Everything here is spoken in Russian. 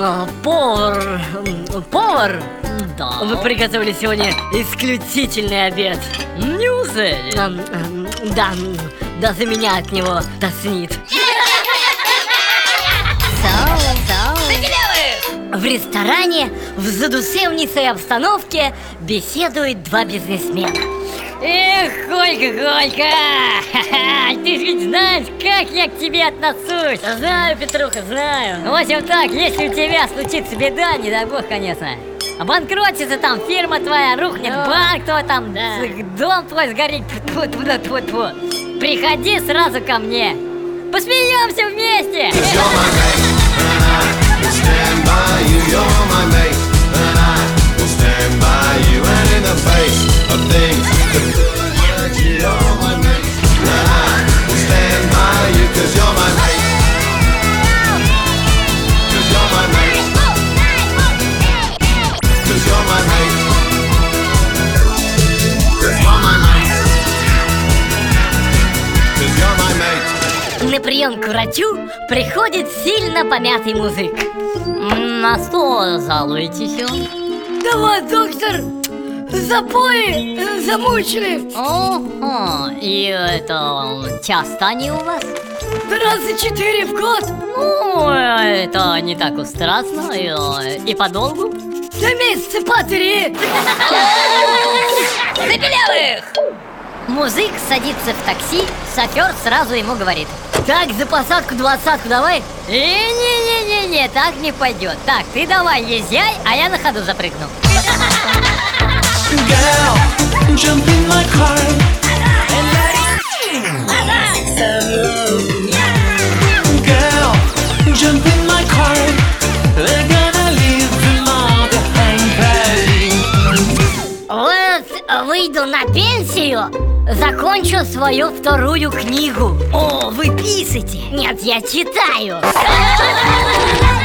Э, повар... Э, повар? Да. Вы приготовили сегодня исключительный обед. Неужели? Э, да, да за меня от него тоснит. В ресторане в задушевнейшей обстановке беседуют два бизнесмена. Эх, Колька, Колька! Ха-ха, Ты же ведь знаешь, как я к тебе отношусь Знаю, Петруха, знаю В общем так, если у тебя случится беда, не дай бог, конечно Обанкротится там фирма твоя, рухнет банк твой там, с- дом твой сгорит тьфу, тьфу, тьфу, тьфу. Приходи сразу ко мне Посмеемся вместе! Stand by you. На прием к врачу приходит сильно помятый мужик На что жалуетесь? Давай, доктор, запои замучили Ого, и это часто они у вас? Раза четыре в год Ну, это не так уж страшно и, и подолгу. За месяца по три Мужик садится в такси, шофер сразу ему говорит Так, за посадку двадцатку давай И не-не-не-не, так не пойдет. Так, ты давай езжай, а я на ходу запрыгну. Выйду на пенсию, закончу свою вторую книгу. О, вы пишете? Нет, я читаю